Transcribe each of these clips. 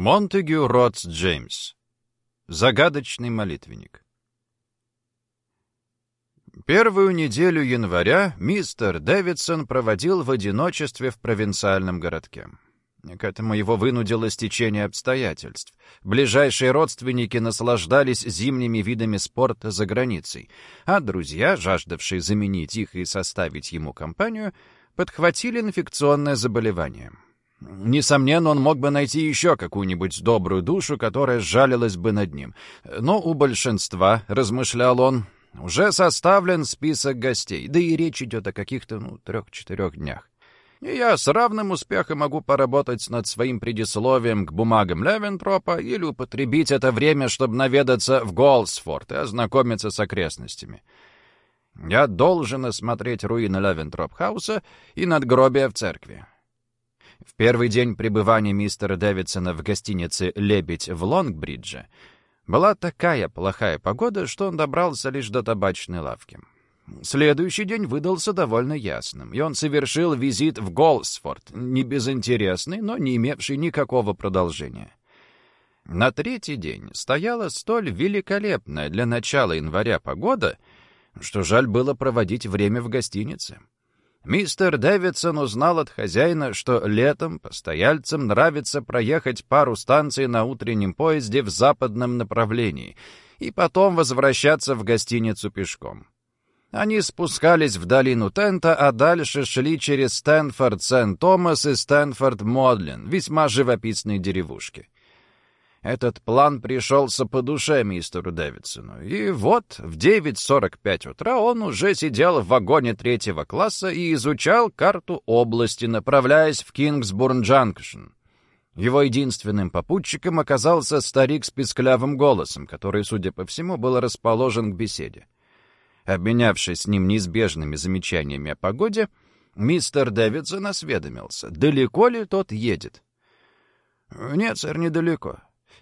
Монтегю Ротс Джеймс. Загадочный молитвенник. Первую неделю января мистер Дэвидсон проводил в одиночестве в провинциальном городке. К этому его вынудило стечение обстоятельств. Ближайшие родственники наслаждались зимними видами спорта за границей, а друзья, жаждавшие заменить их и составить ему компанию, подхватили инфекционное заболевание — Несомненно, он мог бы найти еще какую-нибудь добрую душу, которая сжалилась бы над ним. Но у большинства, размышлял он, уже составлен список гостей, да и речь идет о каких-то, ну, трех-четырех днях. И я с равным успехом могу поработать над своим предисловием к бумагам Левентропа или употребить это время, чтобы наведаться в Голсфорд и ознакомиться с окрестностями. Я должен осмотреть руины Левентроп-хауса и надгробия в церкви. В первый день пребывания мистера Дэвидсона в гостинице «Лебедь» в Лонгбридже была такая плохая погода, что он добрался лишь до табачной лавки. Следующий день выдался довольно ясным, и он совершил визит в Голсфорд, не безинтересный, но не имевший никакого продолжения. На третий день стояла столь великолепная для начала января погода, что жаль было проводить время в гостинице. Мистер Дэвидсон узнал от хозяина, что летом постояльцам нравится проехать пару станций на утреннем поезде в западном направлении и потом возвращаться в гостиницу пешком. Они спускались в долину Тента, а дальше шли через Стэнфорд-Сент-Томас и Стэнфорд-Модлин, весьма живописные деревушки. Этот план пришелся по душе мистеру Дэвидсону. И вот в 9.45 утра он уже сидел в вагоне третьего класса и изучал карту области, направляясь в Кингсбурн-Джанкшн. Его единственным попутчиком оказался старик с писклявым голосом, который, судя по всему, был расположен к беседе. Обменявшись с ним неизбежными замечаниями о погоде, мистер Дэвидсон осведомился, далеко ли тот едет. «Нет, сэр, недалеко.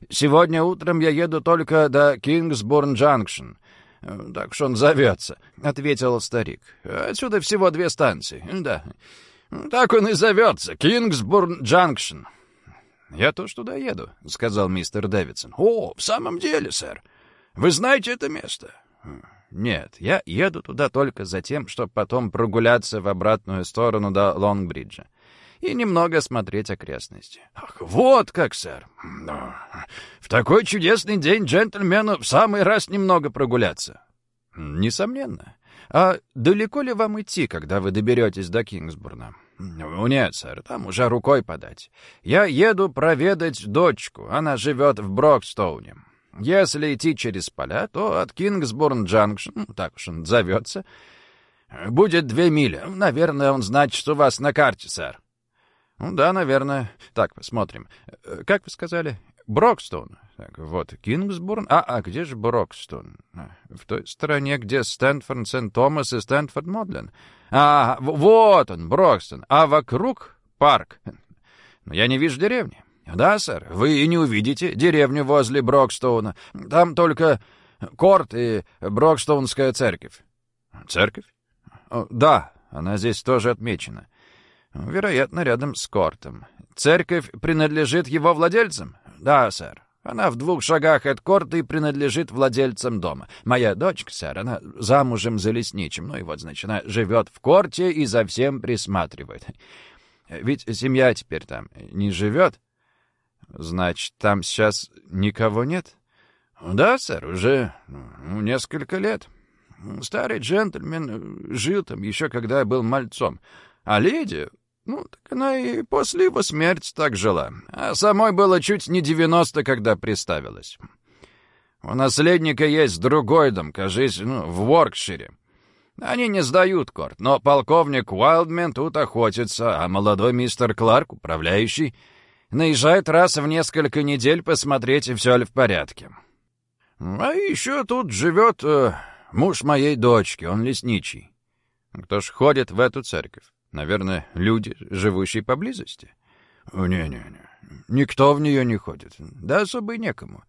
Сегодня утром я еду только до Кингсбурн-Джанкшн. Так что он зовется», — ответил старик. «Отсюда всего две станции. Да, так он и зовется. Кингсбурн-Джанкшн». «Я тоже туда еду», — сказал мистер Дэвидсон. «О, в самом деле, сэр. Вы знаете это место?» «Нет, я еду туда только за тем, чтобы потом прогуляться в обратную сторону до Лонгбриджа и немного осмотреть окрестности. «Ах, вот как, сэр! В такой чудесный день джентльмену в самый раз немного прогуляться». «Несомненно. А далеко ли вам идти, когда вы доберетесь до Кингсбурна?» «Нет, сэр, там уже рукой подать. Я еду проведать дочку, она живет в Брокстоуне. Если идти через поля, то от Кингсбурн-Джанкшн, так уж он зовется, будет две мили. Наверное, он значит у вас на карте, сэр». Ну да, наверное. Так, посмотрим. Э, как вы сказали? Брокстон. Так, вот, Кингсбурн. А, а где же Брокстон? А, в той стороне, где Стэнфорд, Сент-Томас и Стэнфорд Модлен. А, вот он, Брокстон. А вокруг парк. Но я не вижу деревни. Да, сэр, вы и не увидите деревню возле Брокстоуна. Там только корт и Брокстоунская церковь. Церковь? Да, она здесь тоже отмечена. Вероятно, рядом с Кортом. Церковь принадлежит его владельцам? Да, сэр. Она в двух шагах от корта и принадлежит владельцам дома. Моя дочка, сэр, она замужем за лесничим. Ну и вот, значит, она живет в корте и за всем присматривает. Ведь семья теперь там не живет. Значит, там сейчас никого нет? Да, сэр, уже ну, несколько лет. Старый джентльмен жил там еще когда я был мальцом. А леди, ну, так она и после его смерти так жила. А самой было чуть не девяносто, когда приставилась. У наследника есть другой дом, кажись, ну, в Воркшире. Они не сдают корт, но полковник Уайлдмен тут охотится, а молодой мистер Кларк, управляющий, наезжает раз в несколько недель посмотреть, все ли в порядке. А еще тут живет э, муж моей дочки, он лесничий. Кто ж ходит в эту церковь? Наверное, люди, живущие поблизости? Не-не-не, никто в нее не ходит. Да особо и некому.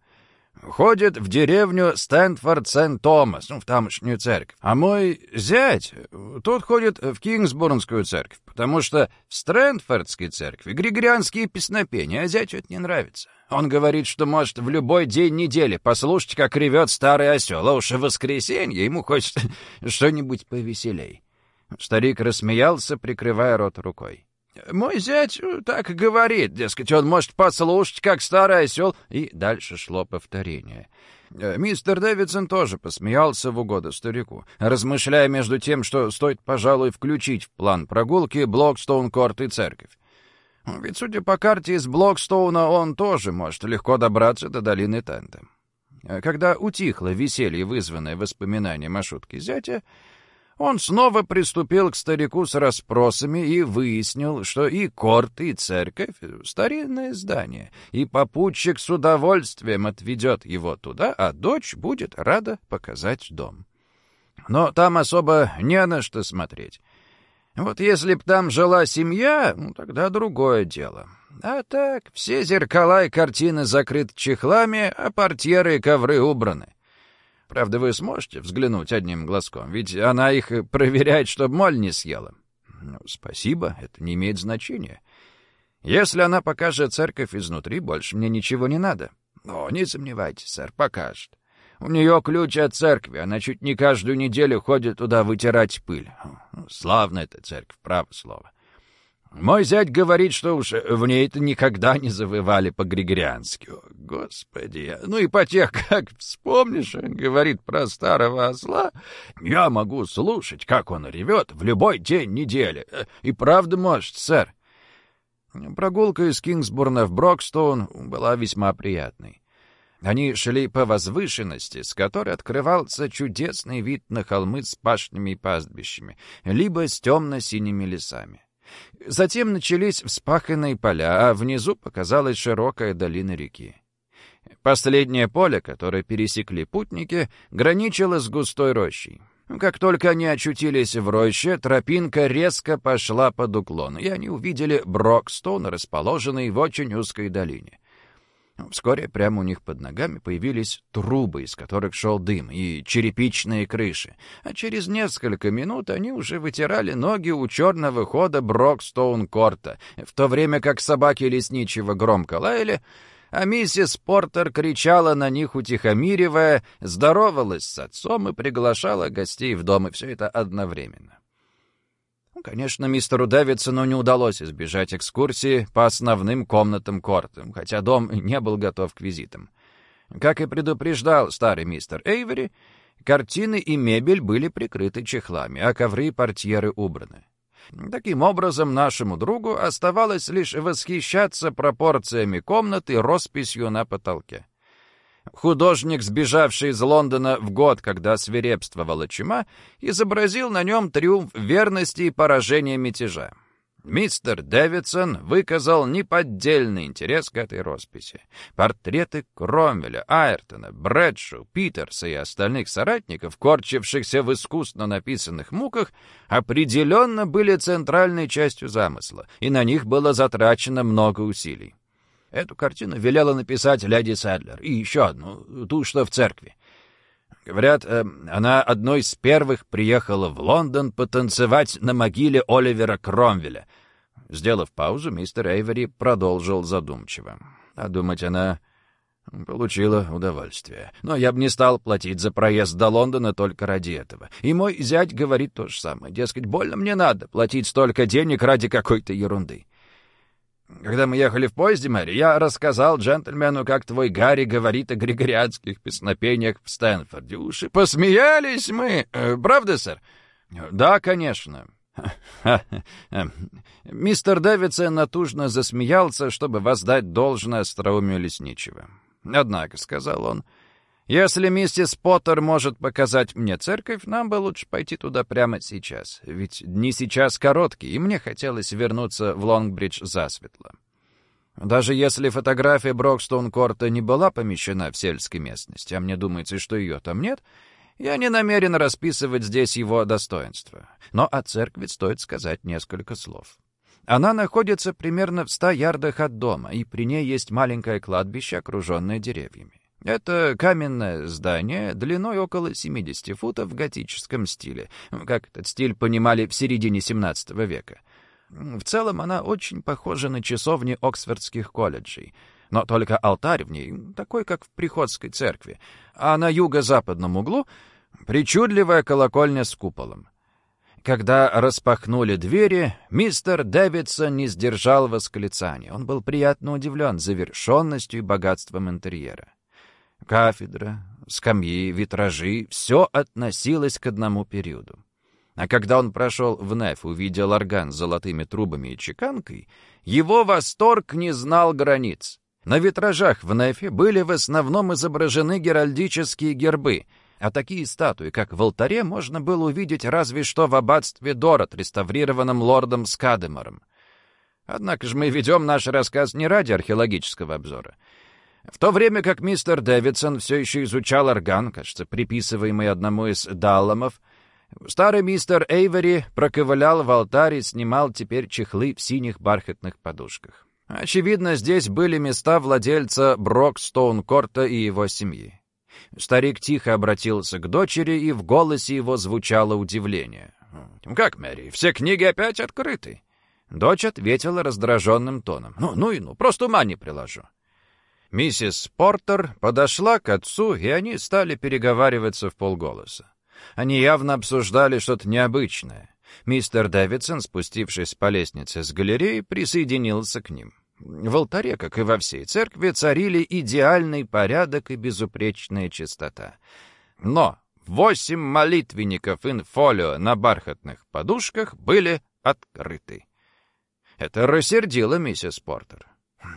ходит в деревню Стэнфорд-Сент-Томас, ну, в тамошнюю церковь. А мой зять, тот ходит в Кингсбурнскую церковь, потому что в Стрэндфордской церкви григорианские песнопения, а зятю это не нравится. Он говорит, что может в любой день недели послушать, как ревет старый осел, а уж в воскресенье ему хочется что-нибудь повеселей. Старик рассмеялся, прикрывая рот рукой. Мой зять э, так говорит, дескать, он может послушать, как старый осел, и дальше шло повторение. Э, мистер Дэвидсон тоже посмеялся в угоду старику, размышляя между тем, что стоит, пожалуй, включить в план прогулки Брокстоун-Корт и церковь. Ведь, судя по карте из Брокстоуна, он тоже может легко добраться до долины Тента. Э, когда утихло веселье, вызванное воспоминанием о шутке зятя, он снова приступил к старику с расспросами и выяснил, что и корт, и церковь — старинные здания, и попутчик с удовольствием отведет его туда, а дочь будет рада показать дом. Но там особо не на что смотреть. Вот если б там жила семья, ну, тогда другое дело. А так, все зеркала и картины закрыты чехлами, а портьеры и ковры убраны. Правда, вы сможете взглянуть одним глазком, ведь она их проверяет, чтобы моль не съела. Ну, спасибо, это не имеет значения. Если она покажет церковь изнутри, больше мне ничего не надо. О, не сомневайтесь, сэр, покажет. У нее ключ от церкви, она чуть не каждую неделю ходит туда вытирать пыль. Славная эта церковь, право слово. Мой зять говорит, что уж в ней-то никогда не завывали по-григориански. Господи! Ну и по тех, как вспомнишь, говорит про старого осла, я могу слушать, как он ревет в любой день недели. И правда может, сэр. Прогулка из Кингсбурна в Брокстоун была весьма приятной. Они шли по возвышенности, с которой открывался чудесный вид на холмы с пашнями пастбищами, либо с темно-синими лесами. Затем начались вспаханные поля, а внизу показалась широкая долина реки. Последнее поле, которое пересекли путники, граничило с густой рощей. Как только они очутились в роще, тропинка резко пошла под уклон, и они увидели Брокстон, расположенный в очень узкой долине. Вскоре прямо у них под ногами появились трубы, из которых шел дым, и черепичные крыши. А через несколько минут они уже вытирали ноги у черного хода Брокстоун-корта, в то время как собаки лесничего громко лаяли, а миссис Портер кричала на них, утихомиривая, здоровалась с отцом и приглашала гостей в дом, и все это одновременно. Конечно, мистеру Дэвидсону не удалось избежать экскурсии по основным комнатам Кортом, хотя дом не был готов к визитам. Как и предупреждал старый мистер Эйвери, картины и мебель были прикрыты чехлами, а ковры и портьеры убраны. Таким образом, нашему другу оставалось лишь восхищаться пропорциями комнаты и росписью на потолке. Художник, сбежавший из Лондона в год, когда свирепствовала чума, изобразил на нем триумф верности и поражение мятежа. Мистер Дэвидсон выказал неподдельный интерес к этой росписи. Портреты Кромвеля, Айртона, Брэдшу, Питерса и остальных соратников, корчившихся в искусно написанных муках, определенно были центральной частью замысла, и на них было затрачено много усилий. Эту картину велела написать леди Садлер. И еще одну, ту, что в церкви. Говорят, э, она одной из первых приехала в Лондон потанцевать на могиле Оливера Кромвеля. Сделав паузу, мистер Эйвери продолжил задумчиво. А думать она получила удовольствие. Но я бы не стал платить за проезд до Лондона только ради этого. И мой зять говорит то же самое. Дескать, больно мне надо платить столько денег ради какой-то ерунды. Когда мы ехали в поезде, Мэри, я рассказал джентльмену, как твой Гарри говорит о григорианских песнопениях в Стэнфорде. Уж и посмеялись мы. Э, правда, сэр? Да, конечно. Мистер Дэвидсон натужно засмеялся, чтобы воздать должное остроумию лесничего. «Однако», — сказал он, — если миссис Поттер может показать мне церковь, нам бы лучше пойти туда прямо сейчас. Ведь дни сейчас короткие, и мне хотелось вернуться в Лонгбридж засветло. Даже если фотография Брокстоун-Корта не была помещена в сельской местности, а мне думается, что ее там нет, я не намерен расписывать здесь его достоинства. Но о церкви стоит сказать несколько слов. Она находится примерно в ста ярдах от дома, и при ней есть маленькое кладбище, окруженное деревьями. Это каменное здание длиной около 70 футов в готическом стиле, как этот стиль понимали в середине 17 века. В целом она очень похожа на часовни Оксфордских колледжей, но только алтарь в ней такой, как в приходской церкви, а на юго-западном углу причудливая колокольня с куполом. Когда распахнули двери, мистер Дэвидсон не сдержал восклицания. Он был приятно удивлен завершенностью и богатством интерьера. Кафедра, скамьи, витражи — все относилось к одному периоду. А когда он прошел в Неф, увидел орган с золотыми трубами и чеканкой, его восторг не знал границ. На витражах в Нефе были в основном изображены геральдические гербы — а такие статуи, как в алтаре, можно было увидеть разве что в аббатстве Дорот, реставрированном лордом Скадемором. Однако же мы ведем наш рассказ не ради археологического обзора. В то время как мистер Дэвидсон все еще изучал орган, кажется, приписываемый одному из далломов, старый мистер Эйвери проковылял в алтарь и снимал теперь чехлы в синих бархатных подушках. Очевидно, здесь были места владельца Брокстоун-Корта и его семьи. Старик тихо обратился к дочери, и в голосе его звучало удивление. «Как, Мэри, все книги опять открыты?» Дочь ответила раздраженным тоном. «Ну, ну и ну, просто ума не приложу». Миссис Портер подошла к отцу, и они стали переговариваться в полголоса. Они явно обсуждали что-то необычное. Мистер Дэвидсон, спустившись по лестнице с галереи, присоединился к ним. В алтаре, как и во всей церкви, царили идеальный порядок и безупречная чистота. Но восемь молитвенников инфолио на бархатных подушках были открыты. Это рассердило миссис Портер.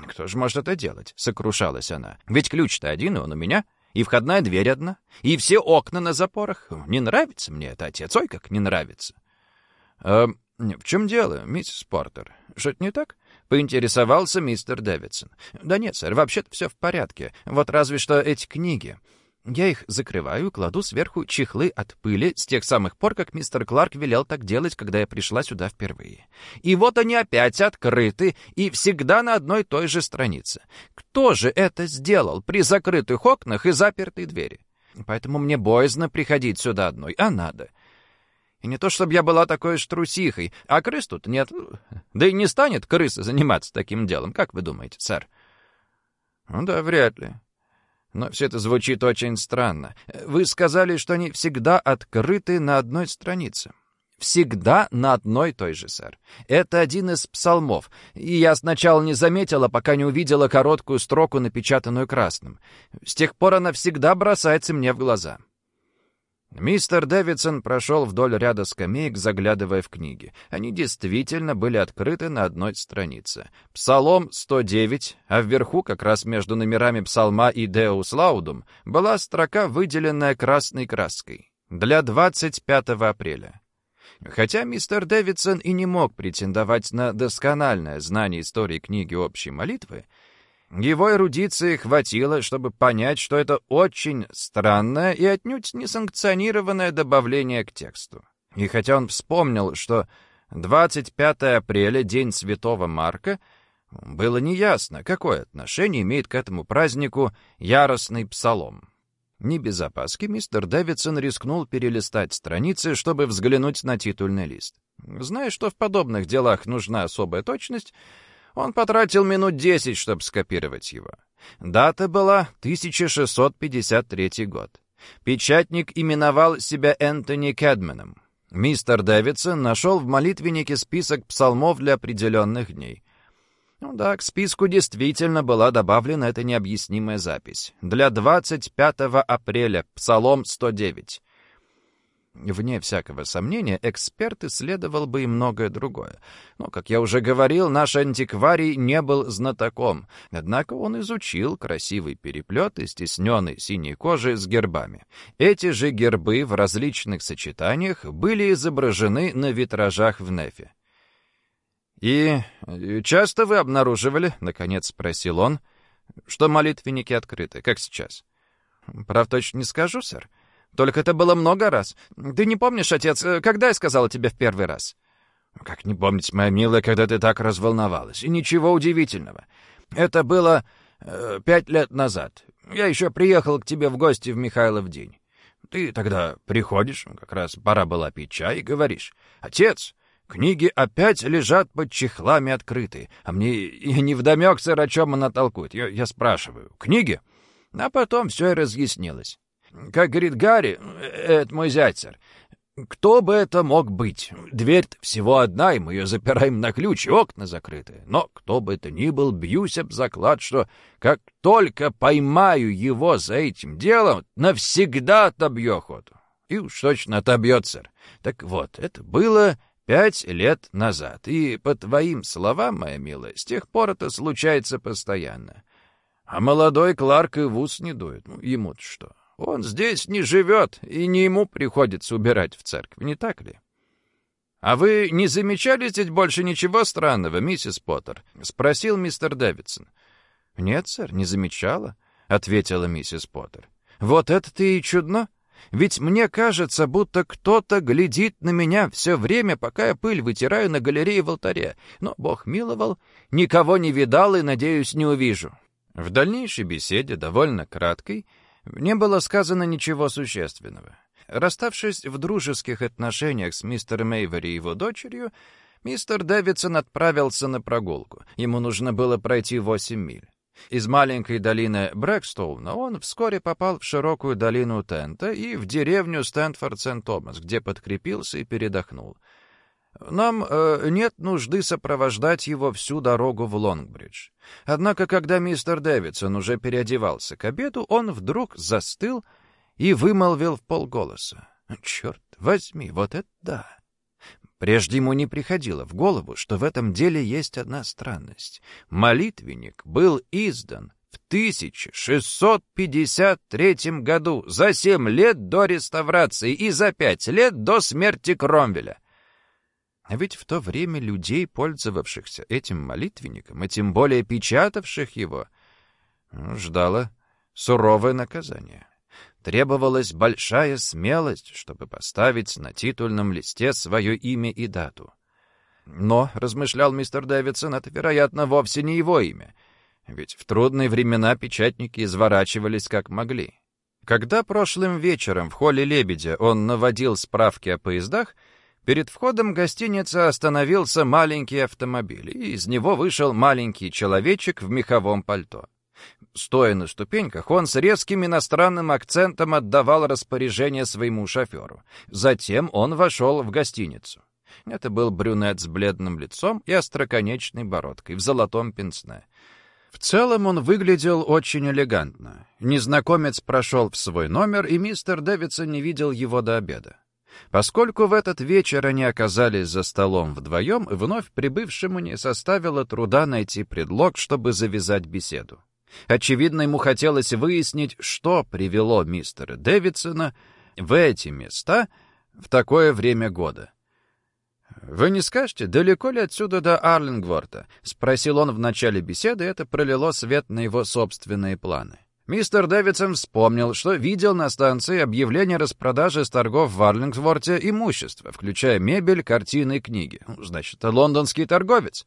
«Кто же может это делать?» — сокрушалась она. «Ведь ключ-то один, и он у меня, и входная дверь одна, и все окна на запорах. Не нравится мне это, отец, ой, как не нравится». «Э, в чем дело, миссис Портер? Что-то не так?» Поинтересовался мистер Дэвидсон. «Да нет, сэр, вообще-то все в порядке. Вот разве что эти книги. Я их закрываю и кладу сверху чехлы от пыли с тех самых пор, как мистер Кларк велел так делать, когда я пришла сюда впервые. И вот они опять открыты и всегда на одной и той же странице. Кто же это сделал при закрытых окнах и запертой двери? Поэтому мне боязно приходить сюда одной, а надо». И не то, чтобы я была такой уж трусихой, а крыс тут нет. Да и не станет крыса заниматься таким делом, как вы думаете, сэр? Ну да, вряд ли. Но все это звучит очень странно. Вы сказали, что они всегда открыты на одной странице. Всегда на одной той же, сэр. Это один из псалмов. И я сначала не заметила, пока не увидела короткую строку, напечатанную красным. С тех пор она всегда бросается мне в глаза. Мистер Дэвидсон прошел вдоль ряда скамеек, заглядывая в книги. Они действительно были открыты на одной странице. Псалом 109, а вверху, как раз между номерами псалма и Деус Лаудум, была строка, выделенная красной краской. Для 25 апреля. Хотя мистер Дэвидсон и не мог претендовать на доскональное знание истории книги общей молитвы, его эрудиции хватило, чтобы понять, что это очень странное и отнюдь несанкционированное добавление к тексту. И хотя он вспомнил, что 25 апреля, день Святого Марка, было неясно, какое отношение имеет к этому празднику яростный псалом. Не без опаски мистер Дэвидсон рискнул перелистать страницы, чтобы взглянуть на титульный лист. Зная, что в подобных делах нужна особая точность, он потратил минут десять, чтобы скопировать его. Дата была 1653 год. Печатник именовал себя Энтони Кэдменом. Мистер Дэвидсон нашел в молитвеннике список псалмов для определенных дней. Ну да, к списку действительно была добавлена эта необъяснимая запись. Для 25 апреля, псалом 109. Вне всякого сомнения, эксперт исследовал бы и многое другое. Но, как я уже говорил, наш антикварий не был знатоком, однако он изучил красивый переплет из стесненной синей кожи с гербами. Эти же гербы в различных сочетаниях были изображены на витражах в Нефе. «И часто вы обнаруживали, — наконец спросил он, — что молитвенники открыты, как сейчас?» «Прав точно не скажу, сэр». Только это было много раз. Ты не помнишь, отец, э, когда я сказала тебе в первый раз?» «Как не помнить, моя милая, когда ты так разволновалась? И ничего удивительного. Это было э, пять лет назад. Я еще приехал к тебе в гости в Михайлов день. Ты тогда приходишь, как раз пора была пить чай, и говоришь, «Отец, книги опять лежат под чехлами открыты, а мне и невдомек, сэр, о чем она толкует. Я, я спрашиваю, книги?» А потом все и разъяснилось. Как говорит Гарри, э, это мой зять, сэр, кто бы это мог быть? дверь всего одна, и мы ее запираем на ключ, и окна закрыты. Но кто бы это ни был, бьюсь об заклад, что как только поймаю его за этим делом, навсегда отобью охоту. И уж точно отобьет, сэр. Так вот, это было пять лет назад. И, по твоим словам, моя милая, с тех пор это случается постоянно. А молодой Кларк и в ус не дует. Ну, ему-то что? Он здесь не живет, и не ему приходится убирать в церкви, не так ли? «А вы не замечали здесь больше ничего странного, миссис Поттер?» — спросил мистер Дэвидсон. «Нет, сэр, не замечала», — ответила миссис Поттер. «Вот это-то и чудно. Ведь мне кажется, будто кто-то глядит на меня все время, пока я пыль вытираю на галерее в алтаре. Но Бог миловал, никого не видал и, надеюсь, не увижу». В дальнейшей беседе, довольно краткой, не было сказано ничего существенного. Расставшись в дружеских отношениях с мистером Эйвори и его дочерью, мистер Дэвидсон отправился на прогулку. Ему нужно было пройти восемь миль. Из маленькой долины Брэкстоуна он вскоре попал в широкую долину Тента и в деревню Стэнфорд-Сент-Томас, где подкрепился и передохнул. Нам э, нет нужды сопровождать его всю дорогу в Лонгбридж. Однако, когда мистер Дэвидсон уже переодевался к обеду, он вдруг застыл и вымолвил в полголоса. «Черт возьми, вот это да!» Прежде ему не приходило в голову, что в этом деле есть одна странность. Молитвенник был издан в 1653 году, за семь лет до реставрации и за пять лет до смерти Кромвеля. А ведь в то время людей, пользовавшихся этим молитвенником, и тем более печатавших его, ждало суровое наказание. Требовалась большая смелость, чтобы поставить на титульном листе свое имя и дату. Но, размышлял мистер Дэвидсон, это, вероятно, вовсе не его имя, ведь в трудные времена печатники изворачивались как могли. Когда прошлым вечером в холле «Лебедя» он наводил справки о поездах, Перед входом гостиницы остановился маленький автомобиль, и из него вышел маленький человечек в меховом пальто. Стоя на ступеньках, он с резким иностранным акцентом отдавал распоряжение своему шоферу. Затем он вошел в гостиницу. Это был брюнет с бледным лицом и остроконечной бородкой в золотом пенсне. В целом он выглядел очень элегантно. Незнакомец прошел в свой номер, и мистер Дэвидсон не видел его до обеда. Поскольку в этот вечер они оказались за столом вдвоем, вновь прибывшему не составило труда найти предлог, чтобы завязать беседу. Очевидно, ему хотелось выяснить, что привело мистера Дэвидсона в эти места в такое время года. «Вы не скажете, далеко ли отсюда до Арлингворта?» — спросил он в начале беседы, это пролило свет на его собственные планы. Мистер Дэвидсон вспомнил, что видел на станции объявление распродажи с торгов в Арлингсворте имущества, включая мебель, картины и книги. Ну, значит, лондонский торговец.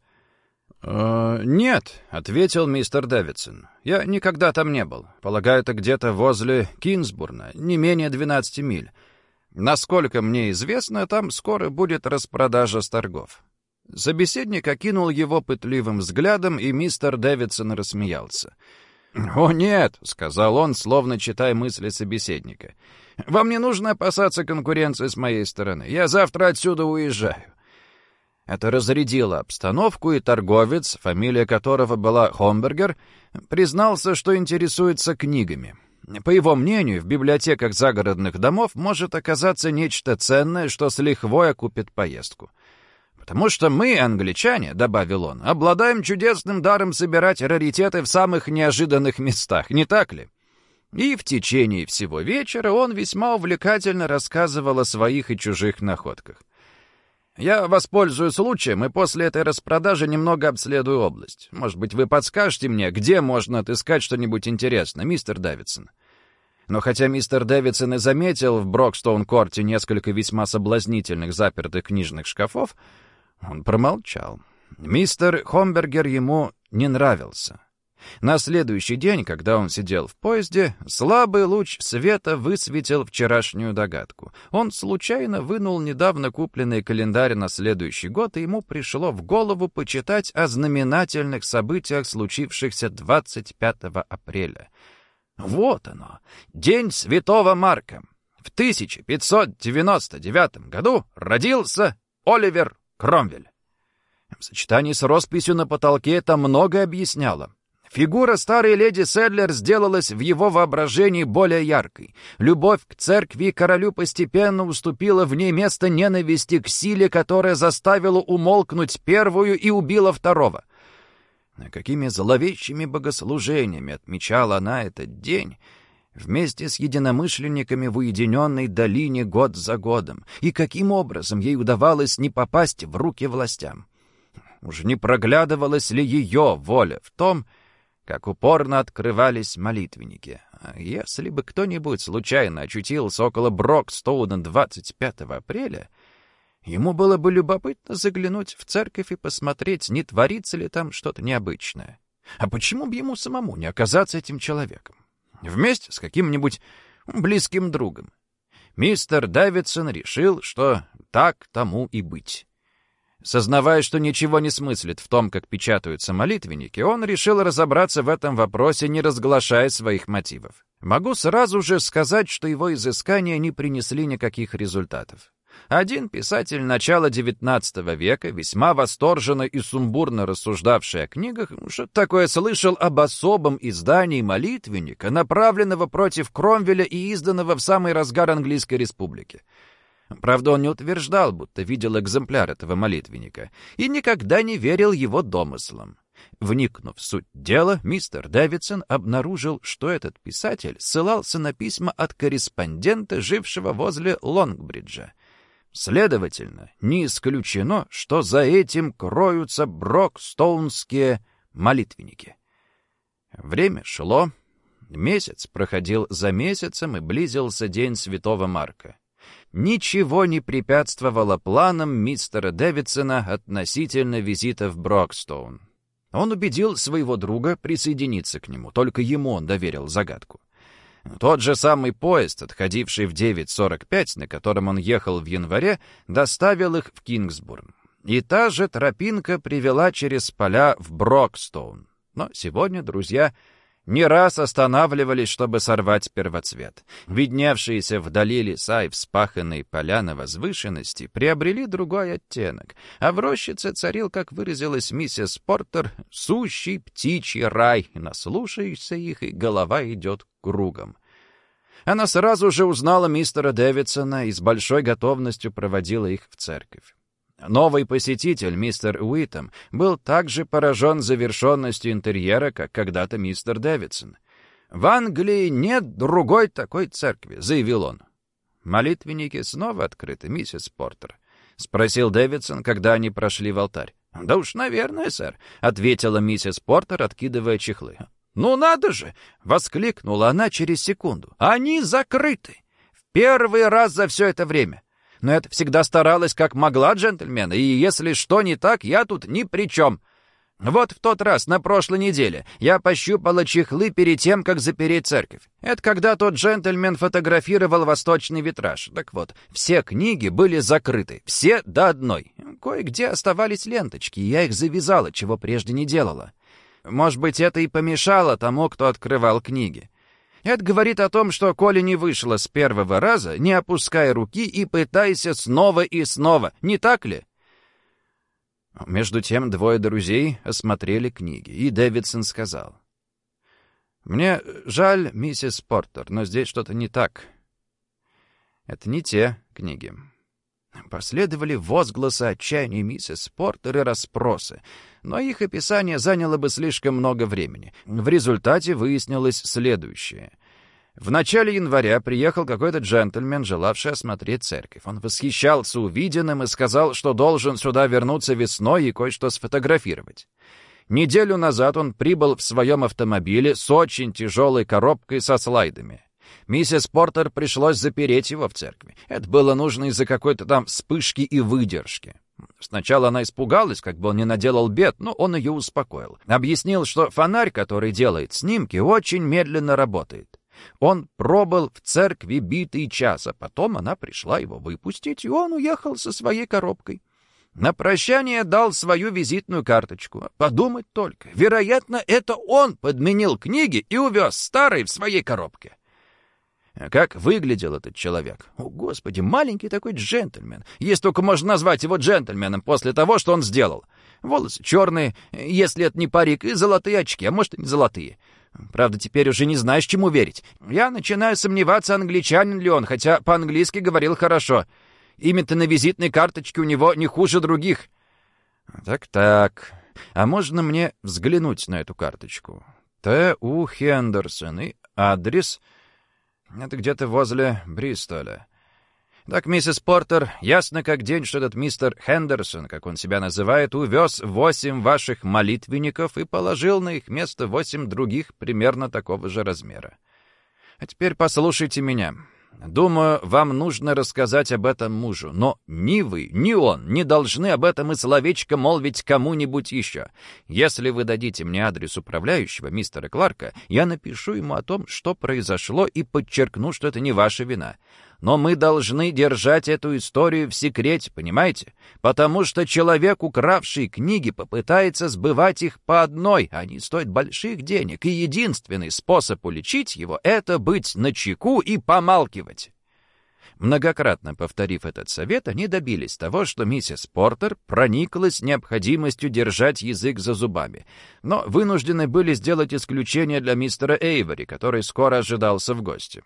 «Э, «Нет», — ответил мистер Дэвидсон. «Я никогда там не был. Полагаю, это где-то возле Кинсбурна, не менее 12 миль. Насколько мне известно, там скоро будет распродажа с торгов». Собеседник окинул его пытливым взглядом, и мистер Дэвидсон рассмеялся. «О, нет», — сказал он, словно читая мысли собеседника. «Вам не нужно опасаться конкуренции с моей стороны. Я завтра отсюда уезжаю». Это разрядило обстановку, и торговец, фамилия которого была Хомбергер, признался, что интересуется книгами. По его мнению, в библиотеках загородных домов может оказаться нечто ценное, что с лихвой окупит поездку. «Потому что мы, англичане», — добавил он, — «обладаем чудесным даром собирать раритеты в самых неожиданных местах, не так ли?» И в течение всего вечера он весьма увлекательно рассказывал о своих и чужих находках. «Я воспользуюсь случаем и после этой распродажи немного обследую область. Может быть, вы подскажете мне, где можно отыскать что-нибудь интересное, мистер Дэвидсон?» Но хотя мистер Дэвидсон и заметил в Брокстоун-корте несколько весьма соблазнительных запертых книжных шкафов, он промолчал. Мистер Хомбергер ему не нравился. На следующий день, когда он сидел в поезде, слабый луч света высветил вчерашнюю догадку. Он случайно вынул недавно купленный календарь на следующий год, и ему пришло в голову почитать о знаменательных событиях, случившихся 25 апреля. Вот оно, День Святого Марка. В 1599 году родился Оливер Кромвель. В сочетании с росписью на потолке это многое объясняло. Фигура старой леди Седлер сделалась в его воображении более яркой. Любовь к церкви и королю постепенно уступила в ней место ненависти к силе, которая заставила умолкнуть первую и убила второго. Какими зловещими богослужениями отмечала она этот день вместе с единомышленниками в уединенной долине год за годом, и каким образом ей удавалось не попасть в руки властям. Уж не проглядывалась ли ее воля в том, как упорно открывались молитвенники. А если бы кто-нибудь случайно очутился около Брокстоуна 25 апреля, ему было бы любопытно заглянуть в церковь и посмотреть, не творится ли там что-то необычное. А почему бы ему самому не оказаться этим человеком? Вместе с каким-нибудь близким другом. Мистер Дэвидсон решил, что так тому и быть. Сознавая, что ничего не смыслит в том, как печатаются молитвенники, он решил разобраться в этом вопросе, не разглашая своих мотивов. Могу сразу же сказать, что его изыскания не принесли никаких результатов. Один писатель начала XIX века, весьма восторженно и сумбурно рассуждавший о книгах, что такое слышал об особом издании молитвенника, направленного против Кромвеля и изданного в самый разгар Английской Республики. Правда, он не утверждал, будто видел экземпляр этого молитвенника, и никогда не верил его домыслам. Вникнув в суть дела, мистер Дэвидсон обнаружил, что этот писатель ссылался на письма от корреспондента, жившего возле Лонгбриджа. Следовательно, не исключено, что за этим кроются брокстоунские молитвенники. Время шло, месяц проходил за месяцем и близился день Святого Марка. Ничего не препятствовало планам мистера Дэвидсона относительно визита в Брокстоун. Он убедил своего друга присоединиться к нему, только ему он доверил загадку. Тот же самый поезд, отходивший в 9.45, на котором он ехал в январе, доставил их в Кингсбурн. И та же тропинка привела через поля в Брокстоун. Но сегодня друзья не раз останавливались, чтобы сорвать первоцвет. Видневшиеся вдали леса и вспаханные поля на возвышенности приобрели другой оттенок, а в рощице царил, как выразилась миссис Портер, сущий птичий рай, наслушаешься их, и голова идет кругом. Она сразу же узнала мистера Дэвидсона и с большой готовностью проводила их в церковь. Новый посетитель, мистер Уитом, был также поражен завершенностью интерьера, как когда-то мистер Дэвидсон. «В Англии нет другой такой церкви», — заявил он. «Молитвенники снова открыты, миссис Портер?» — спросил Дэвидсон, когда они прошли в алтарь. «Да уж, наверное, сэр», — ответила миссис Портер, откидывая чехлы. «Ну надо же!» — воскликнула она через секунду. «Они закрыты! В первый раз за все это время! Но это всегда старалась как могла, джентльмены, и если что не так, я тут ни при чем. Вот в тот раз, на прошлой неделе, я пощупала чехлы перед тем, как запереть церковь. Это когда тот джентльмен фотографировал восточный витраж. Так вот, все книги были закрыты, все до одной. Кое-где оставались ленточки, я их завязала, чего прежде не делала. Может быть, это и помешало тому, кто открывал книги. Это говорит о том, что Коля не вышла с первого раза, не опуская руки и пытайся снова и снова, не так ли? Между тем двое друзей осмотрели книги, и Дэвидсон сказал. «Мне жаль, миссис Портер, но здесь что-то не так. Это не те книги». Последовали возгласы отчаяния миссис Портер и расспросы, но их описание заняло бы слишком много времени. В результате выяснилось следующее. В начале января приехал какой-то джентльмен, желавший осмотреть церковь. Он восхищался увиденным и сказал, что должен сюда вернуться весной и кое-что сфотографировать. Неделю назад он прибыл в своем автомобиле с очень тяжелой коробкой со слайдами. Миссис Портер пришлось запереть его в церкви. Это было нужно из-за какой-то там вспышки и выдержки. Сначала она испугалась, как бы он не наделал бед, но он ее успокоил. Объяснил, что фонарь, который делает снимки, очень медленно работает. Он пробыл в церкви битый час, а потом она пришла его выпустить, и он уехал со своей коробкой. На прощание дал свою визитную карточку. Подумать только, вероятно, это он подменил книги и увез старые в своей коробке. Как выглядел этот человек? О, Господи, маленький такой джентльмен. Есть только можно назвать его джентльменом после того, что он сделал. Волосы черные, если это не парик, и золотые очки, а может и не золотые. Правда, теперь уже не знаешь, чему верить. Я начинаю сомневаться, англичанин ли он, хотя по-английски говорил хорошо. Имя-то на визитной карточке у него не хуже других. Так-так, а можно мне взглянуть на эту карточку? Т. У. Хендерсон и адрес... Это где-то возле Бристоля. Так, миссис Портер, ясно как день, что этот мистер Хендерсон, как он себя называет, увез восемь ваших молитвенников и положил на их место восемь других примерно такого же размера. А теперь послушайте меня. Думаю, вам нужно рассказать об этом мужу, но ни вы, ни он не должны об этом и словечко молвить кому-нибудь еще. Если вы дадите мне адрес управляющего, мистера Кларка, я напишу ему о том, что произошло, и подчеркну, что это не ваша вина. Но мы должны держать эту историю в секрете, понимаете? Потому что человек, укравший книги, попытается сбывать их по одной, они стоят больших денег, и единственный способ уличить его — это быть начеку и помалкивать. Многократно повторив этот совет, они добились того, что миссис Портер прониклась необходимостью держать язык за зубами, но вынуждены были сделать исключение для мистера Эйвори, который скоро ожидался в гости.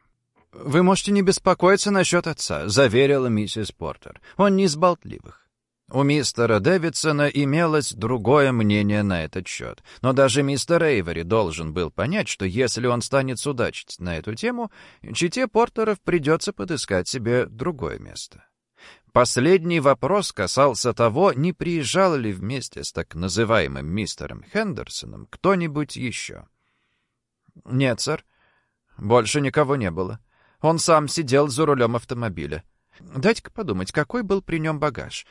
«Вы можете не беспокоиться насчет отца», — заверила миссис Портер. «Он не из болтливых». У мистера Дэвидсона имелось другое мнение на этот счет, но даже мистер Эйвери должен был понять, что если он станет судачить на эту тему, чите Портеров придется подыскать себе другое место. Последний вопрос касался того, не приезжал ли вместе с так называемым мистером Хендерсоном кто-нибудь еще. «Нет, сэр, больше никого не было. Он сам сидел за рулем автомобиля. Дайте-ка подумать, какой был при нем багаж.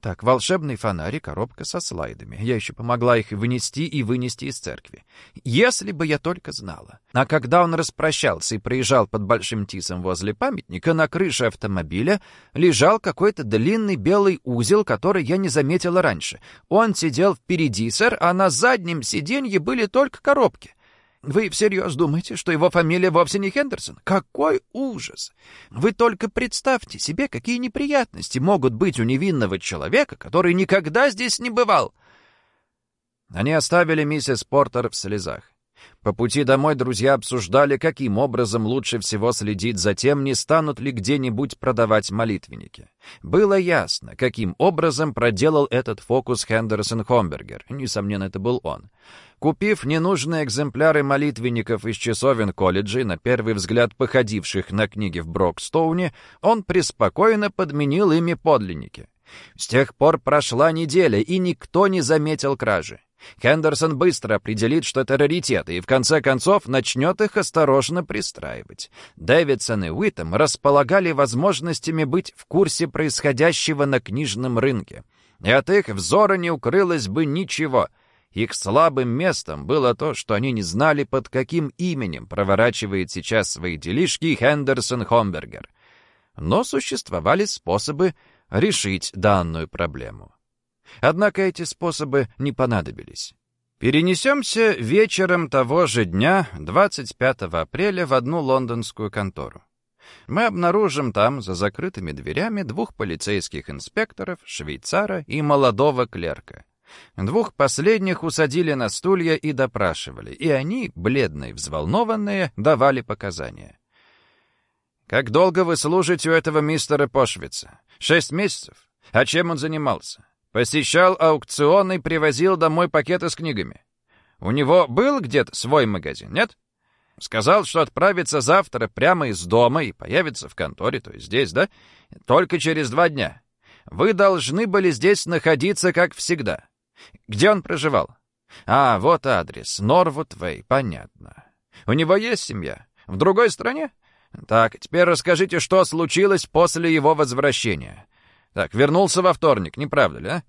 Так, волшебный фонарь и коробка со слайдами. Я еще помогла их вынести и вынести из церкви. Если бы я только знала. А когда он распрощался и проезжал под Большим Тисом возле памятника, на крыше автомобиля лежал какой-то длинный белый узел, который я не заметила раньше. Он сидел впереди, сэр, а на заднем сиденье были только коробки. Вы всерьез думаете, что его фамилия вовсе не Хендерсон? Какой ужас! Вы только представьте себе, какие неприятности могут быть у невинного человека, который никогда здесь не бывал. Они оставили миссис Портер в слезах. По пути домой друзья обсуждали, каким образом лучше всего следить за тем, не станут ли где-нибудь продавать молитвенники. Было ясно, каким образом проделал этот фокус Хендерсон Хомбергер. Несомненно, это был он. Купив ненужные экземпляры молитвенников из часовен колледжей, на первый взгляд походивших на книги в Брокстоуне, он преспокойно подменил ими подлинники. С тех пор прошла неделя, и никто не заметил кражи. Хендерсон быстро определит, что это раритеты, и в конце концов начнет их осторожно пристраивать. Дэвидсон и Уитом располагали возможностями быть в курсе происходящего на книжном рынке. И от их взора не укрылось бы ничего. Их слабым местом было то, что они не знали, под каким именем проворачивает сейчас свои делишки Хендерсон Хомбергер. Но существовали способы решить данную проблему. Однако эти способы не понадобились. Перенесемся вечером того же дня, 25 апреля, в одну лондонскую контору. Мы обнаружим там, за закрытыми дверями, двух полицейских инспекторов, швейцара и молодого клерка. Двух последних усадили на стулья и допрашивали, и они, бледные, взволнованные, давали показания. «Как долго вы служите у этого мистера Пошвица? Шесть месяцев? А чем он занимался? Посещал аукционы, привозил домой пакеты с книгами. У него был где-то свой магазин, нет? Сказал, что отправится завтра прямо из дома и появится в конторе, то есть здесь, да? Только через два дня. Вы должны были здесь находиться, как всегда. Где он проживал? А, вот адрес. Норвуд-Вей, понятно. У него есть семья? В другой стране? Так, теперь расскажите, что случилось после его возвращения. Так, вернулся во вторник, не правда ли, а?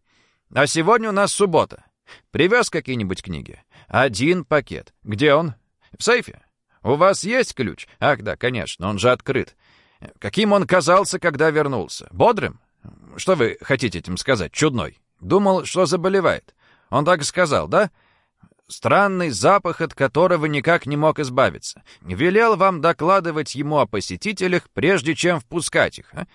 А сегодня у нас суббота. Привез какие-нибудь книги? Один пакет. Где он? В сейфе. У вас есть ключ? Ах, да, конечно, он же открыт. Каким он казался, когда вернулся? Бодрым? Что вы хотите этим сказать? Чудной. Думал, что заболевает. Он так сказал, да? Странный запах, от которого никак не мог избавиться. Велел вам докладывать ему о посетителях, прежде чем впускать их. А?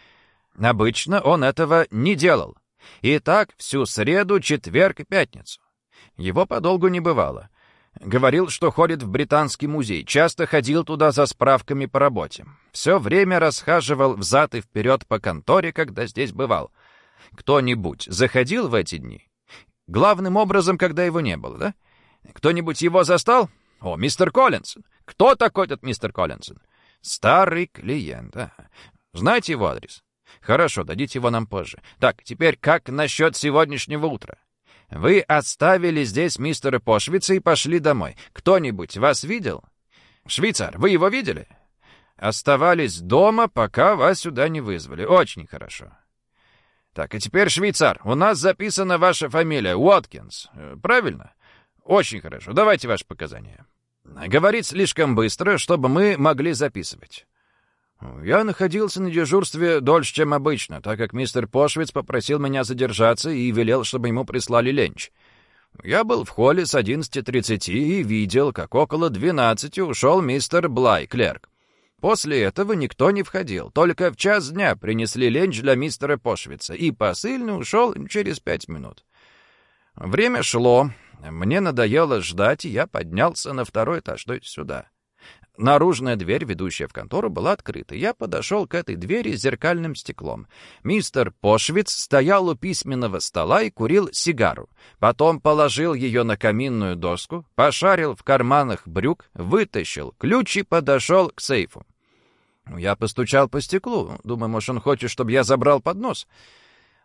Обычно он этого не делал. И так всю среду, четверг и пятницу. Его подолгу не бывало. Говорил, что ходит в Британский музей, часто ходил туда за справками по работе. Все время расхаживал взад и вперед по конторе, когда здесь бывал. Кто-нибудь заходил в эти дни? Главным образом, когда его не было, да? Кто-нибудь его застал? О, мистер Коллинсон. Кто такой этот мистер Коллинсон? Старый клиент. А. Знаете его адрес? Хорошо, дадите его нам позже. Так, теперь как насчет сегодняшнего утра? Вы оставили здесь мистера Пошвица и пошли домой. Кто-нибудь вас видел? Швейцар, вы его видели? Оставались дома, пока вас сюда не вызвали. Очень хорошо. Так, и теперь, швейцар, у нас записана ваша фамилия Уоткинс. Э, правильно? Очень хорошо. Давайте ваши показания. Говорить слишком быстро, чтобы мы могли записывать. Я находился на дежурстве дольше, чем обычно, так как мистер Пошвиц попросил меня задержаться и велел, чтобы ему прислали ленч. Я был в холле с 11.30 и видел, как около 12 ушел мистер Блай, клерк. После этого никто не входил, только в час дня принесли ленч для мистера Пошвица, и посыльный ушел через пять минут. Время шло, мне надоело ждать, и я поднялся на второй этаж, то есть сюда. Наружная дверь, ведущая в контору, была открыта. Я подошел к этой двери с зеркальным стеклом. Мистер Пошвиц стоял у письменного стола и курил сигару. Потом положил ее на каминную доску, пошарил в карманах брюк, вытащил ключ и подошел к сейфу. Я постучал по стеклу. Думаю, может, он хочет, чтобы я забрал поднос.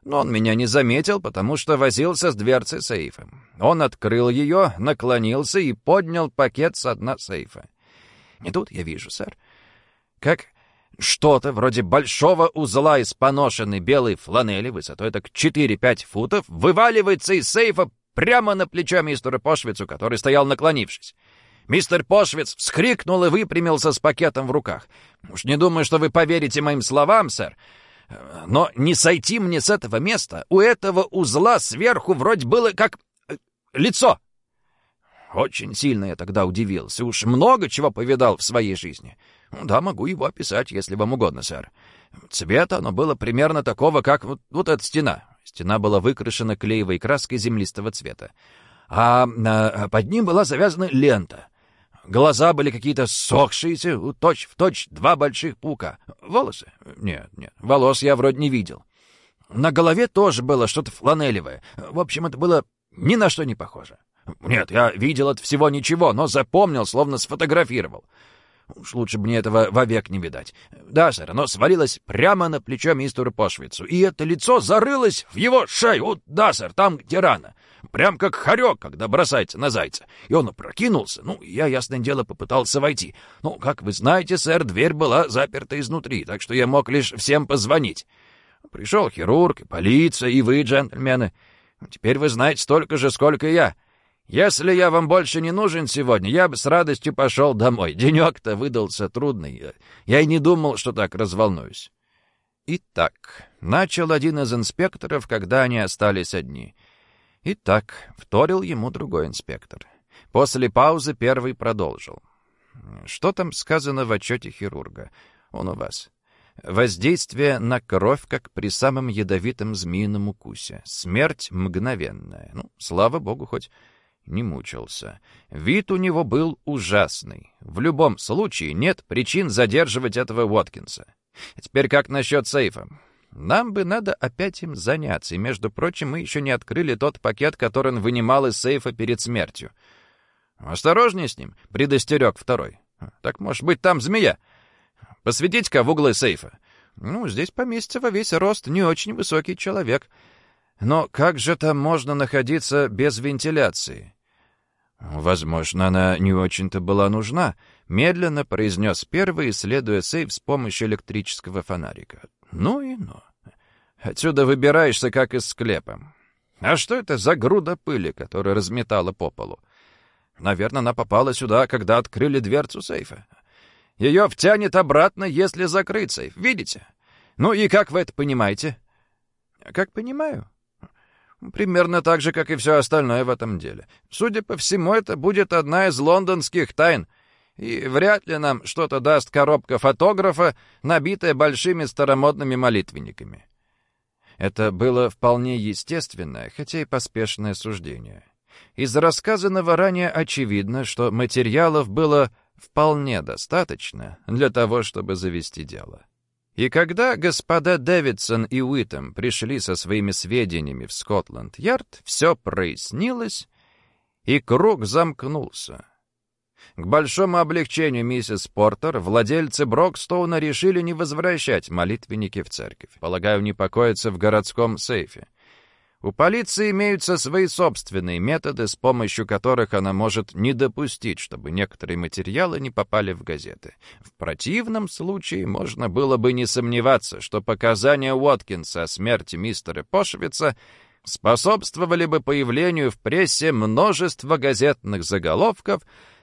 Но он меня не заметил, потому что возился с дверцей сейфа. Он открыл ее, наклонился и поднял пакет с дна сейфа. И тут я вижу, сэр, как что-то вроде большого узла из поношенной белой фланели высотой так 4-5 футов вываливается из сейфа прямо на плечо мистера Пошвицу, который стоял наклонившись. Мистер Пошвиц вскрикнул и выпрямился с пакетом в руках. «Уж не думаю, что вы поверите моим словам, сэр, но не сойти мне с этого места. У этого узла сверху вроде было как э, лицо. Очень сильно я тогда удивился. Уж много чего повидал в своей жизни. Да, могу его описать, если вам угодно, сэр. Цвет оно было примерно такого, как вот, вот эта стена. Стена была выкрашена клеевой краской землистого цвета. А, а под ним была завязана лента. Глаза были какие-то сохшиеся, точь в точь два больших пука. Волосы? Нет, нет, волос я вроде не видел. На голове тоже было что-то фланелевое. В общем, это было ни на что не похоже. Нет, я видел от всего ничего, но запомнил, словно сфотографировал. Уж лучше мне этого вовек не видать. Да, сэр, оно свалилось прямо на плечо мистеру Пошвицу, и это лицо зарылось в его шею. Да, сэр, там, где рана. Прям как хорек, когда бросается на зайца. И он опрокинулся. Ну, я, ясное дело, попытался войти. Ну, как вы знаете, сэр, дверь была заперта изнутри, так что я мог лишь всем позвонить. Пришел хирург, полиция, и вы, джентльмены. Теперь вы знаете столько же, сколько я. Если я вам больше не нужен сегодня, я бы с радостью пошел домой. Денек-то выдался трудный. Я и не думал, что так разволнуюсь. Итак, начал один из инспекторов, когда они остались одни. Итак, вторил ему другой инспектор. После паузы первый продолжил. Что там сказано в отчете хирурга? Он у вас. Воздействие на кровь, как при самом ядовитом змеином укусе. Смерть мгновенная. Ну, слава богу, хоть не мучился. Вид у него был ужасный. В любом случае нет причин задерживать этого Уоткинса. Теперь как насчет сейфа? Нам бы надо опять им заняться, и, между прочим, мы еще не открыли тот пакет, который он вынимал из сейфа перед смертью. «Осторожнее с ним», — предостерег второй. «Так, может быть, там змея? Посветить-ка в углы сейфа». «Ну, здесь поместится во весь рост не очень высокий человек. Но как же там можно находиться без вентиляции?» «Возможно, она не очень-то была нужна», — медленно произнес первый, исследуя сейф с помощью электрического фонарика. «Ну и ну. Отсюда выбираешься, как из склепа. А что это за груда пыли, которая разметала по полу? Наверное, она попала сюда, когда открыли дверцу сейфа. Ее втянет обратно, если закрыть сейф. Видите? Ну и как вы это понимаете? Как понимаю? Примерно так же, как и все остальное в этом деле. Судя по всему, это будет одна из лондонских тайн. И вряд ли нам что-то даст коробка фотографа, набитая большими старомодными молитвенниками. Это было вполне естественное, хотя и поспешное суждение. Из рассказанного ранее очевидно, что материалов было вполне достаточно для того, чтобы завести дело. И когда господа Дэвидсон и Уитом пришли со своими сведениями в Скотланд-Ярд, все прояснилось, и круг замкнулся. К большому облегчению миссис Портер владельцы Брокстоуна решили не возвращать молитвенники в церковь. Полагаю, не покоятся в городском сейфе. У полиции имеются свои собственные методы, с помощью которых она может не допустить, чтобы некоторые материалы не попали в газеты. В противном случае можно было бы не сомневаться, что показания Уоткинса о смерти мистера Пошвица способствовали бы появлению в прессе множества газетных заголовков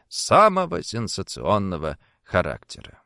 самого сенсационного характера.